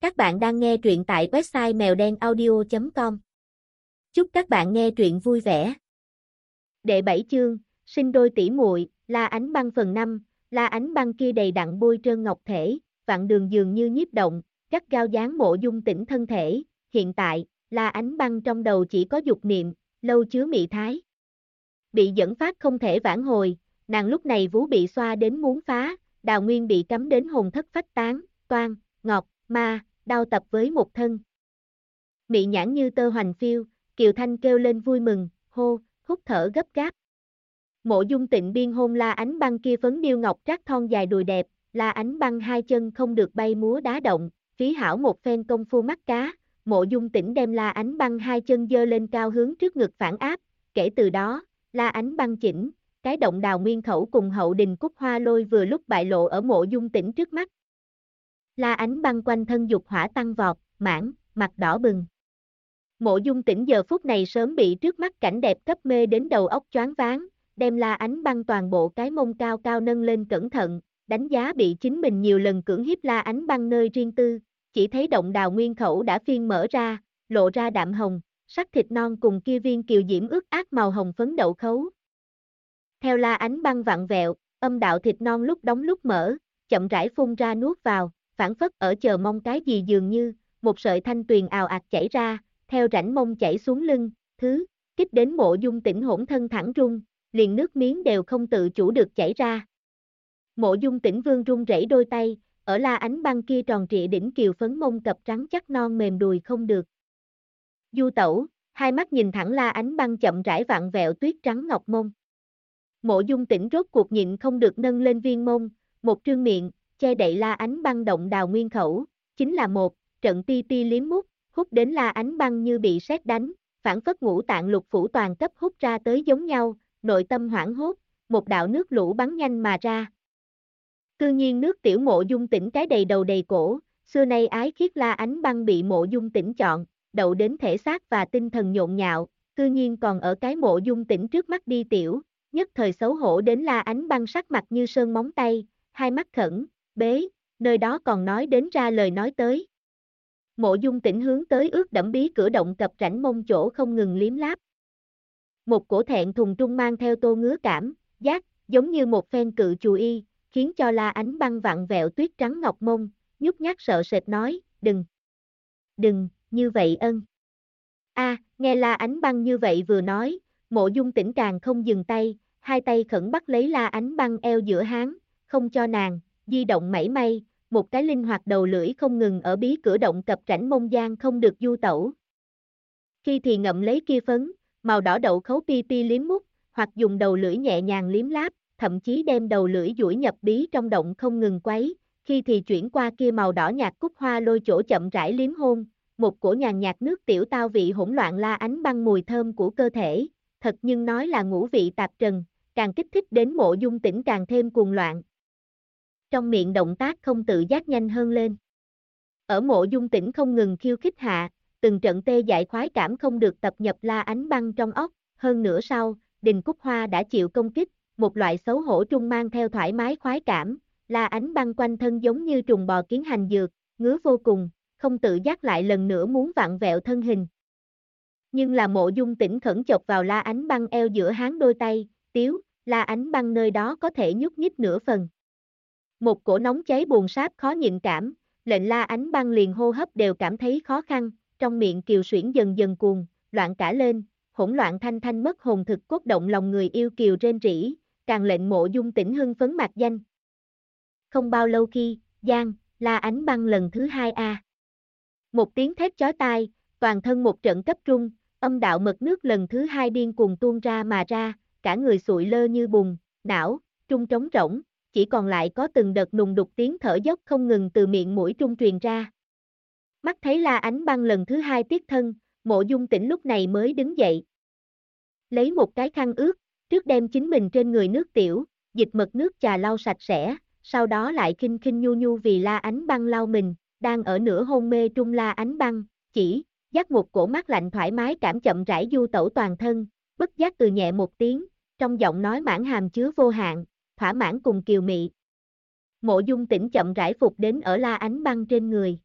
Các bạn đang nghe truyện tại website mèo đen audio.com. Chúc các bạn nghe truyện vui vẻ. Đệ 7 chương, sinh đôi tỷ muội, La Ánh Băng phần 5, La Ánh Băng kia đầy đặn bôi trơn ngọc thể, vạn đường dường như nhiếp động, gắt gao dáng mộ dung tỉnh thân thể, hiện tại, La Ánh Băng trong đầu chỉ có dục niệm, lâu chứa mị thái. Bị dẫn phát không thể vãn hồi, nàng lúc này vú bị xoa đến muốn phá, đào nguyên bị cắm đến hồn thất phách tán, toan, ngọc, ma, đau tập với một thân. Mị nhãn như tơ hoành phiêu, Kiều Thanh kêu lên vui mừng, hô, hút thở gấp gáp. Mộ dung tịnh biên hôn la ánh băng kia phấn điêu ngọc trác thon dài đùi đẹp, la ánh băng hai chân không được bay múa đá động, phí hảo một phen công phu mắt cá, mộ dung tĩnh đem la ánh băng hai chân dơ lên cao hướng trước ngực phản áp, kể từ đó, la ánh băng chỉnh, cái động đào nguyên khẩu cùng hậu đình cúc hoa lôi vừa lúc bại lộ ở mộ dung tĩnh trước mắt. La ánh băng quanh thân dục hỏa tăng vọt, mãn, mặt đỏ bừng. Mộ dung tỉnh giờ phút này sớm bị trước mắt cảnh đẹp cấp mê đến đầu óc choáng váng, đem la ánh băng toàn bộ cái mông cao cao nâng lên cẩn thận, đánh giá bị chính mình nhiều lần cưỡng hiếp la ánh băng nơi riêng tư, chỉ thấy động đào nguyên khẩu đã phiên mở ra, lộ ra đạm hồng, sắc thịt non cùng kia viên kiều diễm ướt át màu hồng phấn đậu khấu. Theo la ánh băng vặn vẹo, âm đạo thịt non lúc đóng lúc mở, chậm rãi phun ra nuốt vào, phản phất ở chờ mong cái gì dường như, một sợi thanh tuyền ào ạt chảy ra, theo rãnh mông chảy xuống lưng, thứ, kích đến mộ dung tỉnh hỗn thân thẳng rung, liền nước miếng đều không tự chủ được chảy ra. Mộ dung tỉnh vương rung rẩy đôi tay, ở la ánh băng kia tròn trịa đỉnh kiều phấn mông cập trắng chắc non mềm đùi không được. Du tẩu, hai mắt nhìn thẳng la ánh băng chậm rãi vặn vẹo tuyết trắng ngọc mông. Mộ dung tỉnh rốt cuộc nhịn không được nâng lên viên mông, một trương miệng, che đậy la ánh băng động đào nguyên khẩu, chính là một, trận ti ti liếm mút, hút đến la ánh băng như bị sét đánh, phản phất ngũ tạng lục phủ toàn cấp hút ra tới giống nhau, nội tâm hoảng hốt, một đạo nước lũ bắn nhanh mà ra. Cư nhiên nước tiểu mộ dung tỉnh cái đầy đầu đầy cổ, xưa nay ái khiết la ánh băng bị mộ dung tỉnh chọn, đậu đến thể xác và tinh thần nhộn nhạo, cư nhiên còn ở cái mộ dung tỉnh trước mắt đi tiểu, nhất thời xấu hổ đến la ánh băng sắc mặt như sơn móng tay, hai mắt khẩn, bế, nơi đó còn nói đến ra lời nói tới. Mộ dung tỉnh hướng tới ướt đẫm bí cửa động cập rảnh mông chỗ không ngừng liếm láp. Một cổ thẹn thùng trung mang theo tô ngứa cảm, giác, giống như một phen cự chù y, khiến cho la ánh băng vặn vẹo tuyết trắng ngọc mông, nhút nhát sợ sệt nói, đừng, đừng, như vậy ân. a nghe la ánh băng như vậy vừa nói, mộ dung tỉnh càng không dừng tay, hai tay khẩn bắt lấy la ánh băng eo giữa háng, không cho nàng, di động mảy may, một cái linh hoạt đầu lưỡi không ngừng ở bí cửa động cập rảnh mông giang không được du tẩu. Khi thì ngậm lấy kia phấn, màu đỏ đậu khấu pi pi liếm mút, hoặc dùng đầu lưỡi nhẹ nhàng liếm láp, thậm chí đem đầu lưỡi duỗi nhập bí trong động không ngừng quấy, khi thì chuyển qua kia màu đỏ nhạt cúc hoa lôi chỗ chậm rãi liếm hôn, một cổ nhàn nhạt nước tiểu tao vị hỗn loạn la ánh băng mùi thơm của cơ thể, thật nhưng nói là ngũ vị tạp trần, càng kích thích đến mộ dung tỉnh càng thêm cuồng loạn, trong miệng động tác không tự giác nhanh hơn lên. Ở mộ dung tỉnh không ngừng khiêu khích hạ, từng trận tê dại khoái cảm không được tập nhập la ánh băng trong óc, hơn nữa sau, đình cúc hoa đã chịu công kích, một loại xấu hổ trung mang theo thoải mái khoái cảm, la ánh băng quanh thân giống như trùng bò kiến hành dược, ngứa vô cùng, không tự giác lại lần nữa muốn vặn vẹo thân hình. Nhưng là mộ dung tỉnh khẩn chọc vào la ánh băng eo giữa háng đôi tay, tiếu, la ánh băng nơi đó có thể nhúc nhích nửa phần. Một cổ nóng cháy buồn sáp khó nhịn cảm, lệnh la ánh băng liền hô hấp đều cảm thấy khó khăn, trong miệng kiều suyễn dần dần cuồng, loạn cả lên, hỗn loạn thanh thanh mất hồn thực cốt động lòng người yêu kiều trên rỉ, càng lệnh mộ dung tỉnh hưng phấn mạc danh. Không bao lâu khi, Giang, la ánh băng lần thứ hai a. Một tiếng thét chói tai, toàn thân một trận cấp trung, âm đạo mật nước lần thứ hai điên cuồng tuôn ra mà ra, cả người sụi lơ như bùn, não, trung trống rỗng, chỉ còn lại có từng đợt nùng đục tiếng thở dốc không ngừng từ miệng mũi trung truyền ra. Mắt thấy la ánh băng lần thứ hai tiết thân, mộ dung tỉnh lúc này mới đứng dậy. Lấy một cái khăn ướt, trước đem chính mình trên người nước tiểu, dịch mật nước trà lau sạch sẽ, sau đó lại kinh kinh nhu nhu vì la ánh băng lau mình, đang ở nửa hôn mê trung la ánh băng, chỉ, dắt một cổ mắt lạnh thoải mái cảm chậm rãi du tẩu toàn thân, bất giác từ nhẹ một tiếng, trong giọng nói mãn hàm chứa vô hạn, thỏa mãn cùng kiều mị. Mộ dung tỉnh chậm rãi phục đến ở la ánh băng trên người.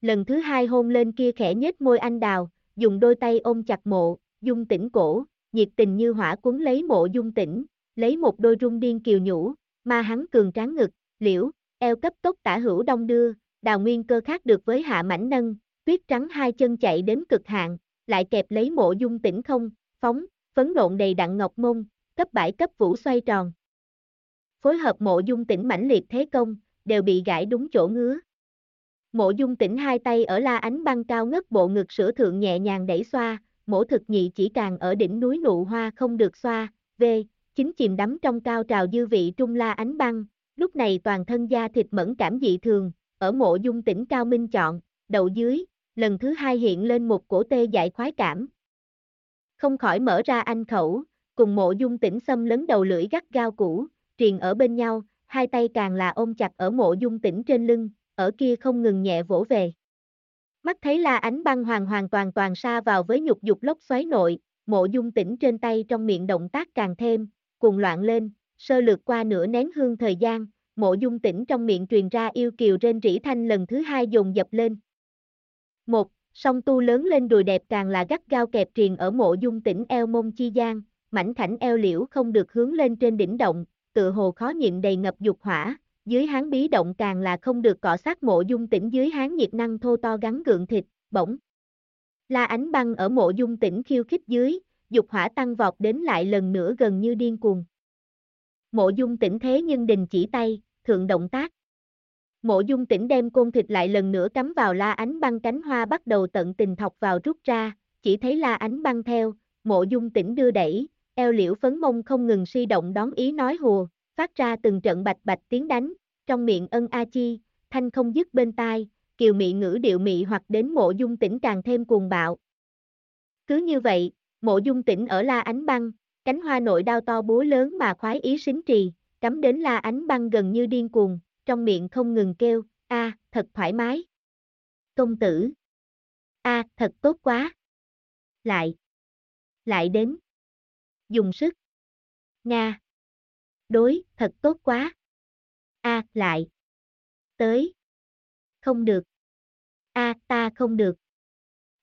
Lần thứ hai hôn lên kia khẽ nhếch môi anh đào, dùng đôi tay ôm chặt mộ, dung tỉnh cổ, nhiệt tình như hỏa cuốn lấy mộ dung tỉnh, lấy một đôi rung điên kiều nhũ, ma hắn cường tráng ngực, liễu, eo cấp tốc tả hữu đông đưa, đào nguyên cơ khác được với hạ mảnh nâng, tuyết trắng hai chân chạy đến cực hạn, lại kẹp lấy mộ dung tỉnh không, phóng, phấn nộn đầy đặn ngọc mông, cấp bãi cấp vũ xoay tròn. Phối hợp mộ dung tỉnh mãnh liệt thế công, đều bị gãi đúng chỗ ngứa. Mộ dung tỉnh hai tay ở la ánh băng cao ngất bộ ngực sữa thượng nhẹ nhàng đẩy xoa, mổ thực nhị chỉ càng ở đỉnh núi nụ hoa không được xoa, v, chính chìm đắm trong cao trào dư vị trung la ánh băng, lúc này toàn thân da thịt mẫn cảm dị thường, ở mộ dung tỉnh cao minh chọn, đầu dưới, lần thứ hai hiện lên một cổ tê dại khoái cảm. Không khỏi mở ra anh khẩu, cùng mộ dung tỉnh xâm lấn đầu lưỡi gắt gao cũ, triền ở bên nhau, hai tay càng là ôm chặt ở mộ dung tỉnh trên lưng, ở kia không ngừng nhẹ vỗ về. Mắt thấy là ánh băng hoàng hoàn toàn toàn xa vào với nhục dục lốc xoáy nội, mộ dung tỉnh trên tay trong miệng động tác càng thêm, cùng loạn lên, sơ lược qua nửa nén hương thời gian, mộ dung tỉnh trong miệng truyền ra yêu kiều trên rỉ thanh lần thứ hai dồn dập lên. Một, song tu lớn lên đùi đẹp càng là gắt gao kẹp triền ở mộ dung tỉnh eo mông chi gian, mảnh khảnh eo liễu không được hướng lên trên đỉnh động, tựa hồ khó nhịn đầy ngập dục hỏa, dưới hán bí động càng là không được cọ sát mộ dung tỉnh dưới hán nhiệt năng thô to gắn gượng thịt, bỗng. La ánh băng ở mộ dung tỉnh khiêu khích dưới, dục hỏa tăng vọt đến lại lần nữa gần như điên cuồng. Mộ dung tỉnh thế nhưng đình chỉ tay, thượng động tác. Mộ dung tỉnh đem côn thịt lại lần nữa cắm vào la ánh băng cánh hoa bắt đầu tận tình thọc vào rút ra, chỉ thấy la ánh băng theo, mộ dung tỉnh đưa đẩy, eo liễu phấn mông không ngừng suy động đón ý nói hùa, phát ra từng trận bạch bạch tiếng đánh, trong miệng ân a chi, thanh không dứt bên tai, kiều mị ngữ điệu mị hoặc đến mộ dung tỉnh càng thêm cuồng bạo. Cứ như vậy, mộ dung tỉnh ở la ánh băng, cánh hoa nội đao to búa lớn mà khoái ý xính trì, cắm đến la ánh băng gần như điên cuồng, trong miệng không ngừng kêu, a, thật thoải mái. Công tử. a, thật tốt quá. Lại. Lại đến. Dùng sức. Nga. Đối, thật tốt quá. a, lại. Tới. Không được. a, ta không được.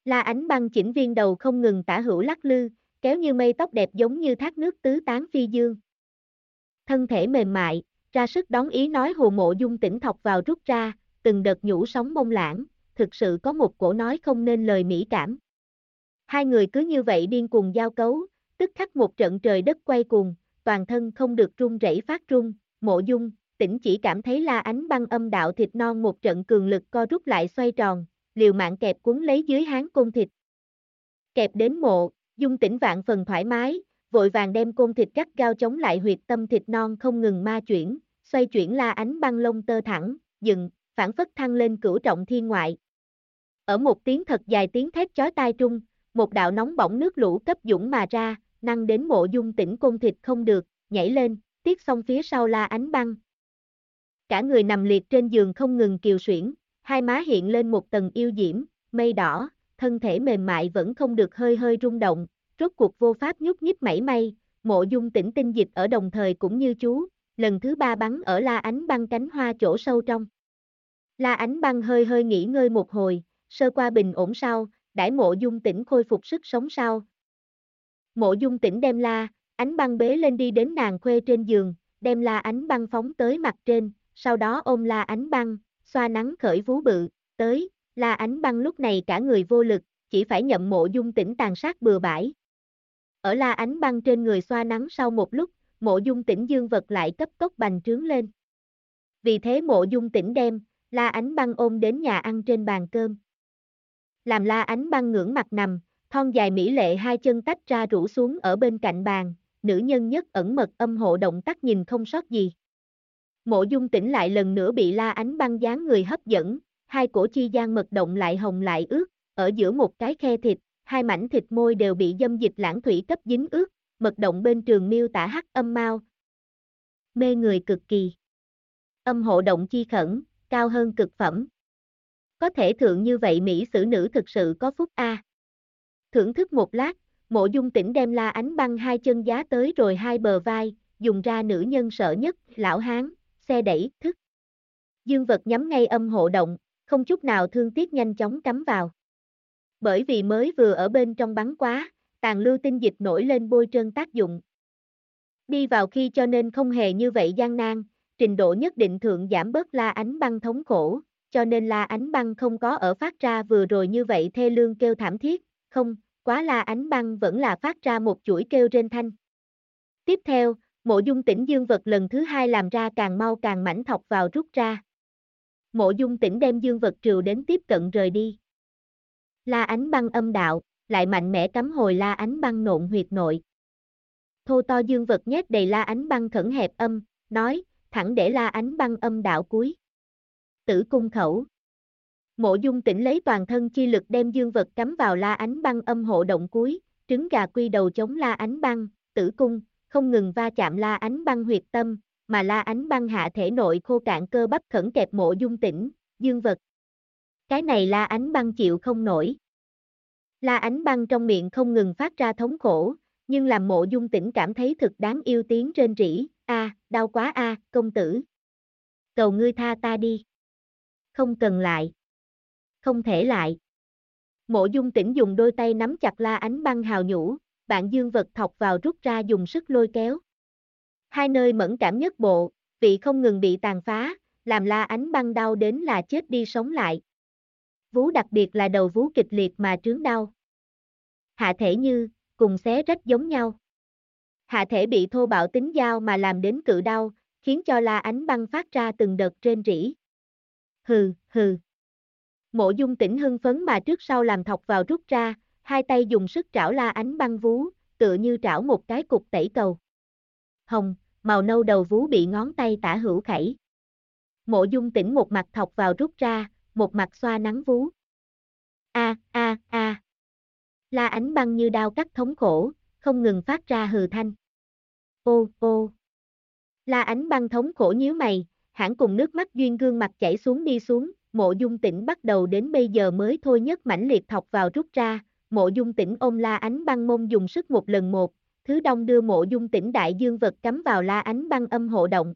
La ánh băng chỉnh viên đầu không ngừng tả hữu lắc lư, kéo như mây tóc đẹp giống như thác nước tứ tán phi dương. Thân thể mềm mại, ra sức đón ý nói hồ mộ dung tỉnh thọc vào rút ra, từng đợt nhũ sóng mông lãng, thực sự có một cổ nói không nên lời mỹ cảm. Hai người cứ như vậy điên cuồng giao cấu, tức khắc một trận trời đất quay cuồng, toàn thân không được run rẩy phát run, mộ dung, tỉnh chỉ cảm thấy la ánh băng âm đạo thịt non một trận cường lực co rút lại xoay tròn, liều mạng kẹp cuốn lấy dưới háng côn thịt. Kẹp đến mộ, dung tỉnh vạn phần thoải mái, vội vàng đem côn thịt cắt gao chống lại huyệt tâm thịt non không ngừng ma chuyển, xoay chuyển la ánh băng lông tơ thẳng, dừng, phản phất thăng lên cửu trọng thiên ngoại. Ở một tiếng thật dài tiếng thét chói tai trung, một đạo nóng bỏng nước lũ cấp dũng mà ra, năng đến mộ dung tỉnh côn thịt không được, nhảy lên, tiết xong phía sau la ánh băng. Cả người nằm liệt trên giường không ngừng kiều xuyển, hai má hiện lên một tầng yêu diễm, mây đỏ, thân thể mềm mại vẫn không được hơi hơi rung động, rốt cuộc vô pháp nhúc nhích mảy may, mộ dung tỉnh tinh dịch ở đồng thời cũng như chú, lần thứ ba bắn ở la ánh băng cánh hoa chỗ sâu trong. La ánh băng hơi hơi nghỉ ngơi một hồi, sơ qua bình ổn sau, đãi mộ dung tỉnh khôi phục sức sống sau. Mộ dung tỉnh đem la, ánh băng bế lên đi đến nàng khuê trên giường, đem la ánh băng phóng tới mặt trên, sau đó ôm la ánh băng, xoa nắng khởi vú bự, tới, la ánh băng lúc này cả người vô lực, chỉ phải nhậm mộ dung tỉnh tàn sát bừa bãi. Ở la ánh băng trên người xoa nắng sau một lúc, mộ dung tỉnh dương vật lại cấp tốc bành trướng lên. Vì thế mộ dung tỉnh đem, la ánh băng ôm đến nhà ăn trên bàn cơm. Làm la ánh băng ngưỡng mặt nằm, thon dài mỹ lệ hai chân tách ra rủ xuống ở bên cạnh bàn, nữ nhân nhất ẩn mật âm hộ động tác nhìn không sót gì. Mộ dung tỉnh lại lần nữa bị la ánh băng dáng người hấp dẫn, hai cổ chi gian mật động lại hồng lại ướt, ở giữa một cái khe thịt, hai mảnh thịt môi đều bị dâm dịch lãng thủy cấp dính ướt, mật động bên trường miêu tả hắc âm mau. Mê người cực kỳ. Âm hộ động chi khẩn, cao hơn cực phẩm. Có thể thượng như vậy Mỹ sử nữ thực sự có phúc A. Thưởng thức một lát, mộ dung tỉnh đem la ánh băng hai chân giá tới rồi hai bờ vai, dùng ra nữ nhân sợ nhất, lão hán, xe đẩy, thức. Dương vật nhắm ngay âm hộ động, không chút nào thương tiếc nhanh chóng cắm vào. Bởi vì mới vừa ở bên trong bắn quá, tàn lưu tinh dịch nổi lên bôi trơn tác dụng. Đi vào khi cho nên không hề như vậy gian nan, trình độ nhất định thượng giảm bớt la ánh băng thống khổ, cho nên la ánh băng không có ở phát ra vừa rồi như vậy thê lương kêu thảm thiết, không, quá la ánh băng vẫn là phát ra một chuỗi kêu trên thanh. Tiếp theo, mộ dung tỉnh dương vật lần thứ hai làm ra càng mau càng mảnh thọc vào rút ra. Mộ dung tỉnh đem dương vật trừ đến tiếp cận rời đi. La ánh băng âm đạo, lại mạnh mẽ cắm hồi la ánh băng nộn huyệt nội. Thô to dương vật nhét đầy la ánh băng khẩn hẹp âm, nói, thẳng để la ánh băng âm đạo cuối. Tử cung khẩu. Mộ dung tỉnh lấy toàn thân chi lực đem dương vật cắm vào la ánh băng âm hộ động cuối, trứng gà quy đầu chống la ánh băng, tử cung, không ngừng va chạm la ánh băng huyệt tâm, mà la ánh băng hạ thể nội khô cạn cơ bắp khẩn kẹp mộ dung tỉnh, dương vật. Cái này la ánh băng chịu không nổi. La ánh băng trong miệng không ngừng phát ra thống khổ, nhưng làm mộ dung tỉnh cảm thấy thực đáng yêu tiếng trên rỉ, a, đau quá a, công tử. Cầu ngươi tha ta đi. Không cần lại. Không thể lại. Mộ dung tỉnh dùng đôi tay nắm chặt la ánh băng hào nhũ, bạn dương vật thọc vào rút ra dùng sức lôi kéo. Hai nơi mẫn cảm nhất bộ, vị không ngừng bị tàn phá, làm la ánh băng đau đến là chết đi sống lại. Vú đặc biệt là đầu vú kịch liệt mà trướng đau. Hạ thể như, cùng xé rách giống nhau. Hạ thể bị thô bạo tính dao mà làm đến cự đau, khiến cho la ánh băng phát ra từng đợt trên rỉ. Hừ, hừ. Mộ dung tỉnh hưng phấn mà trước sau làm thọc vào rút ra, hai tay dùng sức trảo la ánh băng vú, tựa như trảo một cái cục tẩy cầu. Hồng, màu nâu đầu vú bị ngón tay tả hữu khẩy. Mộ dung tỉnh một mặt thọc vào rút ra, một mặt xoa nắng vú. A, a, a. La ánh băng như đao cắt thống khổ, không ngừng phát ra hừ thanh. Ô, ô. La ánh băng thống khổ nhíu mày, hãng cùng nước mắt duyên gương mặt chảy xuống đi xuống, mộ dung tỉnh bắt đầu đến bây giờ mới thôi nhất mãnh liệt thọc vào rút ra, mộ dung tỉnh ôm la ánh băng mông dùng sức một lần một, thứ đông đưa mộ dung tỉnh đại dương vật cắm vào la ánh băng âm hộ động.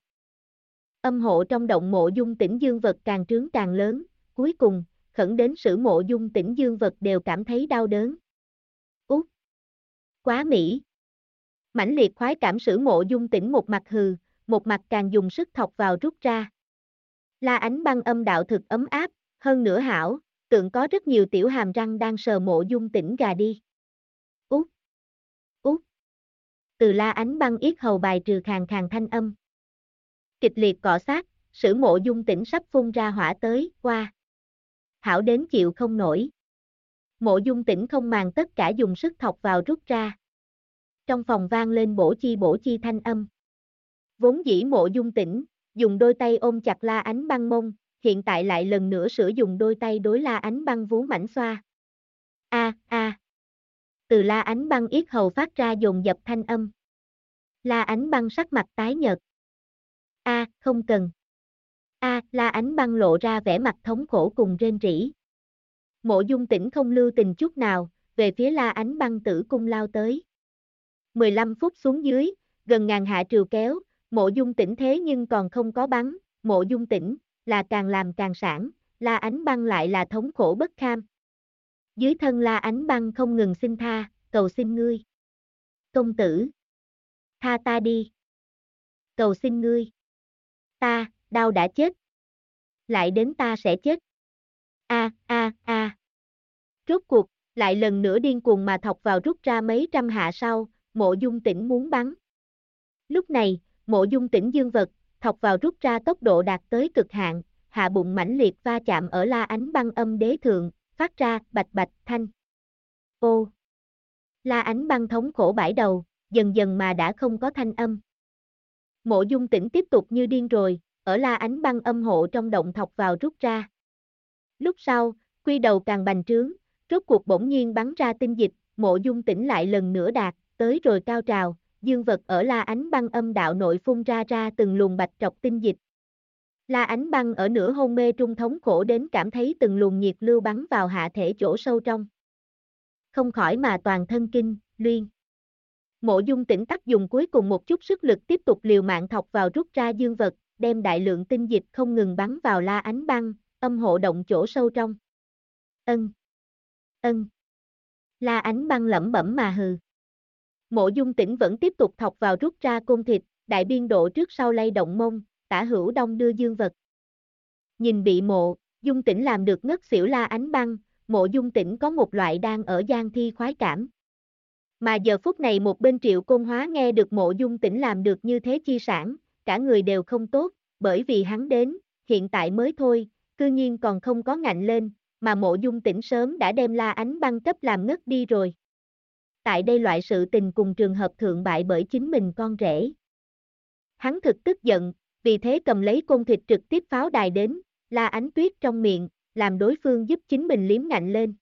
Âm hộ trong động mộ dung tỉnh dương vật càng trướng càng lớn, cuối cùng, khẩn đến sử mộ dung tỉnh dương vật đều cảm thấy đau đớn. Út! Quá Mỹ! Mãnh liệt khoái cảm sử mộ dung tỉnh một mặt hừ, một mặt càng dùng sức thọc vào rút ra. La ánh băng âm đạo thực ấm áp, hơn nữa hảo, tượng có rất nhiều tiểu hàm răng đang sờ mộ dung tỉnh gà đi. Út! Út! Từ la ánh băng yết hầu bài trừ khàn khàn thanh âm. Kịch liệt cọ sát, sử mộ dung tỉnh sắp phun ra hỏa tới, qua. Hảo đến chịu không nổi. Mộ dung tỉnh không màng tất cả dùng sức thọc vào rút ra. Trong phòng vang lên bổ chi bổ chi thanh âm. Vốn dĩ mộ dung tỉnh, dùng đôi tay ôm chặt la ánh băng mông, hiện tại lại lần nữa sử dụng đôi tay đối la ánh băng vú mảnh xoa. A, a. Từ la ánh băng yết hầu phát ra dồn dập thanh âm. La ánh băng sắc mặt tái nhợt. A, không cần. A, la ánh băng lộ ra vẻ mặt thống khổ cùng rên rỉ. Mộ dung tỉnh không lưu tình chút nào, về phía la ánh băng tử cung lao tới. 15 phút xuống dưới, gần ngàn hạ triều kéo, mộ dung tỉnh thế nhưng còn không có bắn, mộ dung tỉnh, là càng làm càng sản, la ánh băng lại là thống khổ bất kham. Dưới thân la ánh băng không ngừng xin tha, cầu xin ngươi. Công tử. Tha ta đi. Cầu xin ngươi. Ta, đau đã chết. Lại đến ta sẽ chết. A, a, a. Rốt cuộc, lại lần nữa điên cuồng mà thọc vào rút ra mấy trăm hạ sau, mộ dung tỉnh muốn bắn. Lúc này, mộ dung tỉnh dương vật, thọc vào rút ra tốc độ đạt tới cực hạn, hạ bụng mãnh liệt va chạm ở la ánh băng âm đế thượng, phát ra bạch bạch thanh. Ô! La ánh băng thống khổ bãi đầu, dần dần mà đã không có thanh âm. Mộ dung tỉnh tiếp tục như điên rồi, ở la ánh băng âm hộ trong động thọc vào rút ra. Lúc sau, quy đầu càng bành trướng, rốt cuộc bỗng nhiên bắn ra tinh dịch, mộ dung tỉnh lại lần nữa đạt, tới rồi cao trào, dương vật ở la ánh băng âm đạo nội phun ra ra từng luồng bạch trọc tinh dịch. La ánh băng ở nửa hôn mê trung thống khổ đến cảm thấy từng luồng nhiệt lưu bắn vào hạ thể chỗ sâu trong. Không khỏi mà toàn thân kinh, luyên. Mộ dung tỉnh tắc dùng cuối cùng một chút sức lực tiếp tục liều mạng thọc vào rút ra dương vật, đem đại lượng tinh dịch không ngừng bắn vào la ánh băng, âm hộ động chỗ sâu trong. Ân. Ân. La ánh băng lẩm bẩm mà hừ. Mộ dung tỉnh vẫn tiếp tục thọc vào rút ra côn thịt, đại biên độ trước sau lay động mông, tả hữu đông đưa dương vật. Nhìn bị mộ, dung tỉnh làm được ngất xỉu la ánh băng, mộ dung tỉnh có một loại đang ở gian thi khoái cảm. Mà giờ phút này một bên triệu côn hóa nghe được mộ dung tỉnh làm được như thế chi sản, cả người đều không tốt, bởi vì hắn đến, hiện tại mới thôi, cư nhiên còn không có ngạnh lên, mà mộ dung tỉnh sớm đã đem la ánh băng cấp làm ngất đi rồi. Tại đây loại sự tình cùng trường hợp thượng bại bởi chính mình con rể. Hắn thực tức giận, vì thế cầm lấy côn thịt trực tiếp pháo đài đến, la ánh tuyết trong miệng, làm đối phương giúp chính mình liếm ngạnh lên.